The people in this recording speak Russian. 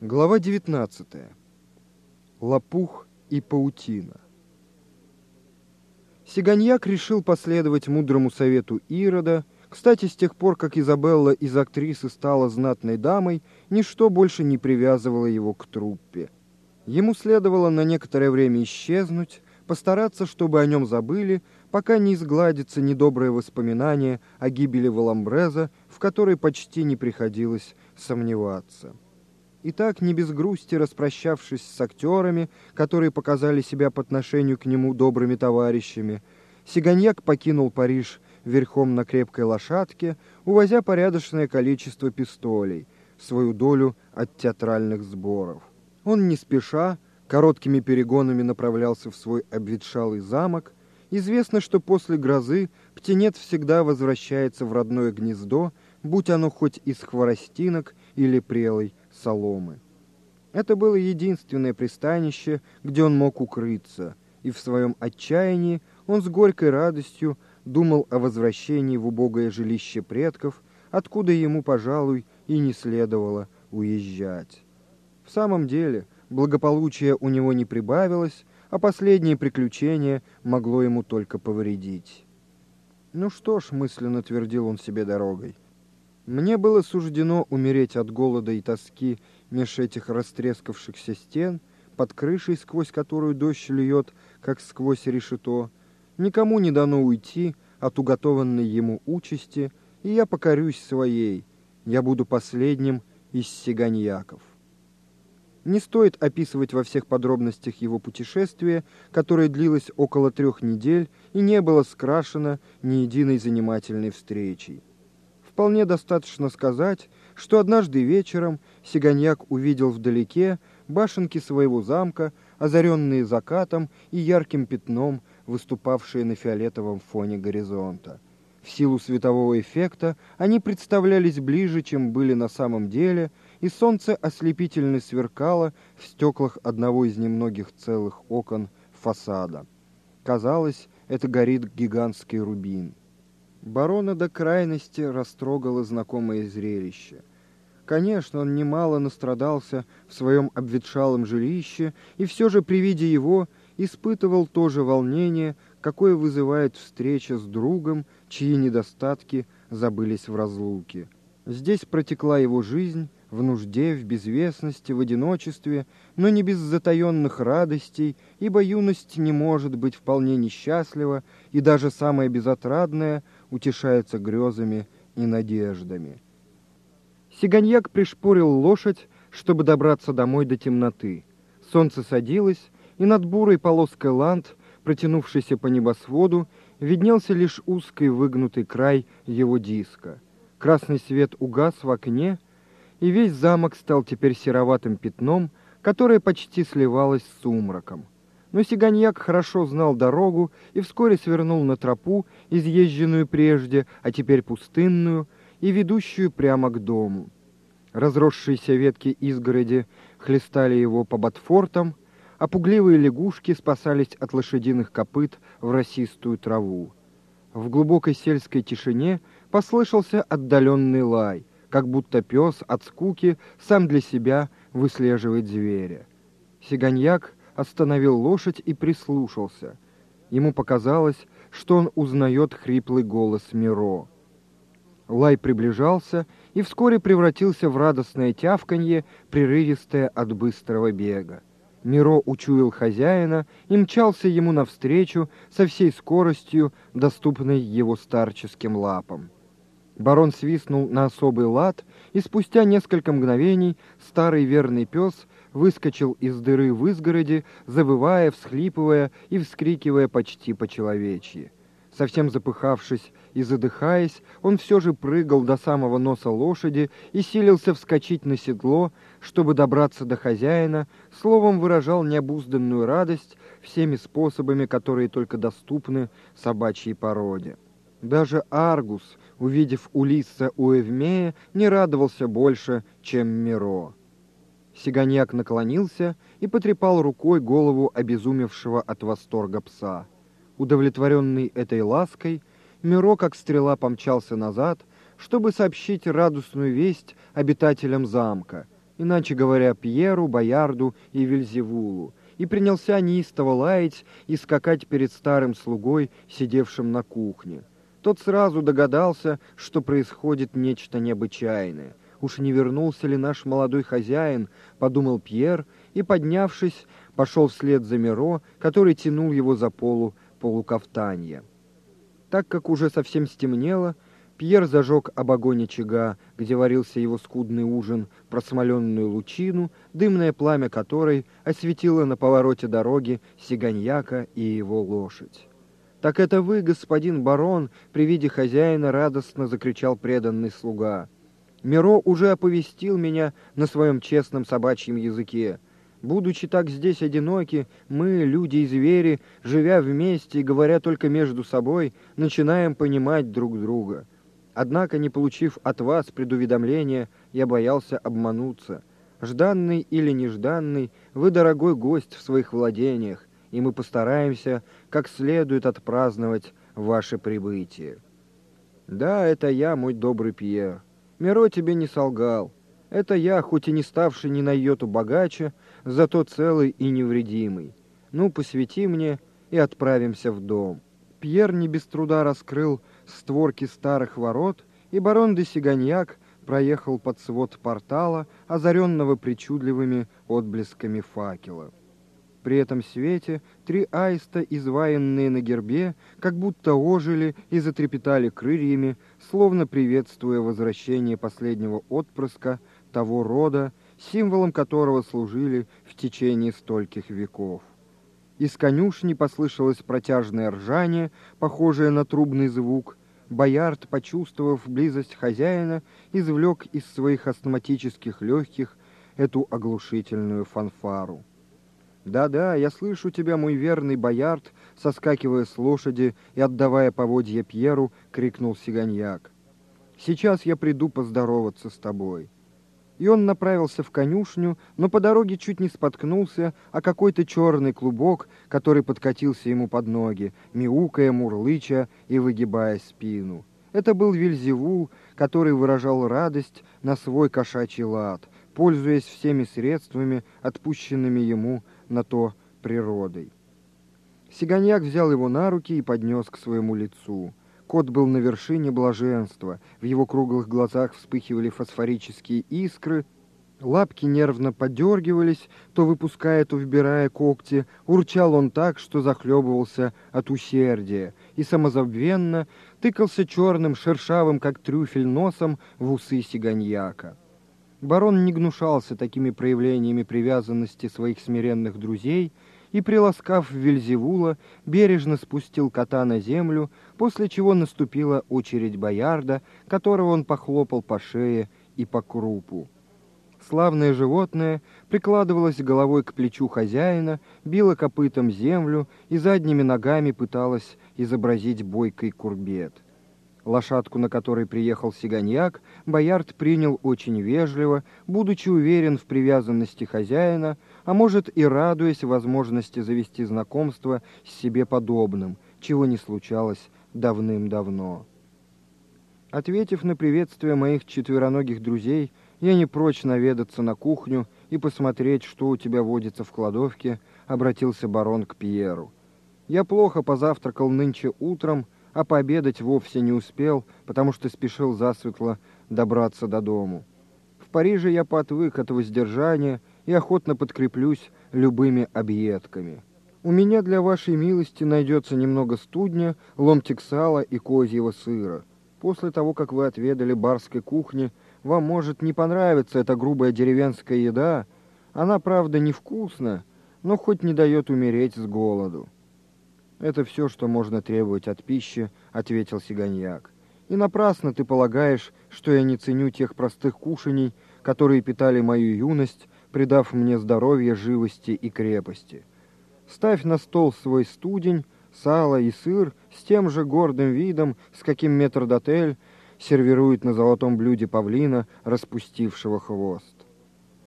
Глава 19. Лопух и паутина. Сиганьяк решил последовать мудрому совету Ирода. Кстати, с тех пор, как Изабелла из актрисы стала знатной дамой, ничто больше не привязывало его к труппе. Ему следовало на некоторое время исчезнуть, постараться, чтобы о нем забыли, пока не изгладится недоброе воспоминание о гибели Валамбреза, в которой почти не приходилось сомневаться. И так, не без грусти распрощавшись с актерами, которые показали себя по отношению к нему добрыми товарищами, Сиганьяк покинул Париж верхом на крепкой лошадке, увозя порядочное количество пистолей, свою долю от театральных сборов. Он не спеша, короткими перегонами направлялся в свой обветшалый замок. Известно, что после грозы птенец всегда возвращается в родное гнездо, будь оно хоть из хворостинок или прелой соломы. Это было единственное пристанище, где он мог укрыться, и в своем отчаянии он с горькой радостью думал о возвращении в убогое жилище предков, откуда ему, пожалуй, и не следовало уезжать. В самом деле, благополучия у него не прибавилось, а последнее приключение могло ему только повредить. «Ну что ж», — мысленно твердил он себе дорогой, — мне было суждено умереть от голода и тоски меж этих растрескавшихся стен, под крышей, сквозь которую дождь льет, как сквозь решето. Никому не дано уйти от уготованной ему участи, и я покорюсь своей. Я буду последним из сиганьяков. Не стоит описывать во всех подробностях его путешествия, которое длилось около трех недель и не было скрашено ни единой занимательной встречей. Вполне достаточно сказать, что однажды вечером Сиганьяк увидел вдалеке башенки своего замка, озаренные закатом и ярким пятном, выступавшие на фиолетовом фоне горизонта. В силу светового эффекта они представлялись ближе, чем были на самом деле, и солнце ослепительно сверкало в стеклах одного из немногих целых окон фасада. Казалось, это горит гигантский рубин. Барона до крайности растрогало знакомое зрелище. Конечно, он немало настрадался в своем обветшалом жилище, и все же при виде его испытывал то же волнение, какое вызывает встреча с другом, чьи недостатки забылись в разлуке. Здесь протекла его жизнь, в нужде, в безвестности, в одиночестве, но не без затаенных радостей, ибо юность не может быть вполне несчастлива, и даже самая безотрадная утешается грезами и надеждами. Сиганьяк пришпорил лошадь, чтобы добраться домой до темноты. Солнце садилось, и над бурой полоской ланд, протянувшейся по небосводу, виднелся лишь узкий выгнутый край его диска. Красный свет угас в окне, и весь замок стал теперь сероватым пятном, которое почти сливалось с сумраком. Но Сиганьяк хорошо знал дорогу и вскоре свернул на тропу, изъезженную прежде, а теперь пустынную, и ведущую прямо к дому. Разросшиеся ветки изгороди хлестали его по ботфортам, а пугливые лягушки спасались от лошадиных копыт в росистую траву. В глубокой сельской тишине послышался отдаленный лай, как будто пес от скуки сам для себя выслеживает зверя. Сиганьяк остановил лошадь и прислушался. Ему показалось, что он узнает хриплый голос Миро. Лай приближался и вскоре превратился в радостное тявканье, прерывистое от быстрого бега. Миро учуял хозяина и мчался ему навстречу со всей скоростью, доступной его старческим лапам. Барон свистнул на особый лад, и спустя несколько мгновений старый верный пес выскочил из дыры в изгороди, завывая, всхлипывая и вскрикивая почти по-человечьи. Совсем запыхавшись и задыхаясь, он все же прыгал до самого носа лошади и силился вскочить на седло, чтобы добраться до хозяина, словом выражал необузданную радость всеми способами, которые только доступны собачьей породе. Даже Аргус, увидев Улисса у Эвмея, не радовался больше, чем Миро. Сиганьяк наклонился и потрепал рукой голову обезумевшего от восторга пса. Удовлетворенный этой лаской, Миро, как стрела, помчался назад, чтобы сообщить радостную весть обитателям замка. иначе говоря, Пьеру, Боярду и Вильзевулу, и принялся неистово лаять и скакать перед старым слугой, сидевшим на кухне. Тот сразу догадался, что происходит нечто необычайное. «Уж не вернулся ли наш молодой хозяин?» — подумал Пьер, и, поднявшись, пошел вслед за Миро, который тянул его за полу полукафтанья. Так как уже совсем стемнело, Пьер зажег об огонь очага, где варился его скудный ужин, просмоленную лучину, дымное пламя которой осветило на повороте дороги Сиганьяка и его лошадь. «Так это вы, господин барон!» — при виде хозяина радостно закричал преданный слуга. «Миро уже оповестил меня на своем честном собачьем языке. Будучи так здесь одиноки, мы, люди и звери, живя вместе и говоря только между собой, начинаем понимать друг друга». Однако, не получив от вас предуведомления, я боялся обмануться. Жданный или нежданный, вы дорогой гость в своих владениях, и мы постараемся как следует отпраздновать ваше прибытие. Да, это я, мой добрый Пьер. Миро тебе не солгал. Это я, хоть и не ставший ни на йоту богаче, зато целый и невредимый. Ну, посвети мне и отправимся в дом. Пьер не без труда раскрыл створки старых ворот, и барон де Сиганьяк проехал под свод портала, озаренного причудливыми отблесками факела. При этом свете три аиста, изваянные на гербе, как будто ожили и затрепетали крыльями, словно приветствуя возвращение последнего отпрыска того рода, символом которого служили в течение стольких веков. Из конюшни послышалось протяжное ржание, похожее на трубный звук. Боярд, почувствовав близость хозяина, извлек из своих астматических легких эту оглушительную фанфару. «Да-да, я слышу тебя, мой верный боярд», соскакивая с лошади и отдавая поводья Пьеру, крикнул Сиганьяк. «Сейчас я приду поздороваться с тобой» и он направился в конюшню, но по дороге чуть не споткнулся о какой-то черный клубок, который подкатился ему под ноги, мяукая, мурлыча и выгибая спину. Это был Вильзевул, который выражал радость на свой кошачий лад, пользуясь всеми средствами, отпущенными ему на то природой. Сиганьяк взял его на руки и поднес к своему лицу. Кот был на вершине блаженства, в его круглых глазах вспыхивали фосфорические искры, лапки нервно подергивались, то выпуская, то вбирая когти, урчал он так, что захлебывался от усердия, и самозабвенно тыкался черным, шершавым, как трюфель, носом в усы сиганьяка. Барон не гнушался такими проявлениями привязанности своих смиренных друзей — и, приласкав Вельзевула, бережно спустил кота на землю, после чего наступила очередь боярда, которого он похлопал по шее и по крупу. Славное животное прикладывалось головой к плечу хозяина, било копытом землю и задними ногами пыталось изобразить бойкий курбет. Лошадку, на которой приехал Сиганьяк, Боярд принял очень вежливо, будучи уверен в привязанности хозяина, а может и радуясь возможности завести знакомство с себе подобным, чего не случалось давным-давно. Ответив на приветствие моих четвероногих друзей, я не прочь наведаться на кухню и посмотреть, что у тебя водится в кладовке, обратился барон к Пьеру. Я плохо позавтракал нынче утром, а пообедать вовсе не успел, потому что спешил засветло добраться до дому. В Париже я подвык от воздержания и охотно подкреплюсь любыми объедками. У меня для вашей милости найдется немного студня, ломтик сала и козьего сыра. После того, как вы отведали барской кухни, вам может не понравиться эта грубая деревенская еда. Она, правда, невкусна, но хоть не дает умереть с голоду. «Это все, что можно требовать от пищи», — ответил Сиганьяк. «И напрасно ты полагаешь, что я не ценю тех простых кушаний, которые питали мою юность, придав мне здоровье, живости и крепости. Ставь на стол свой студень, сало и сыр с тем же гордым видом, с каким метрдотель сервирует на золотом блюде павлина, распустившего хвост.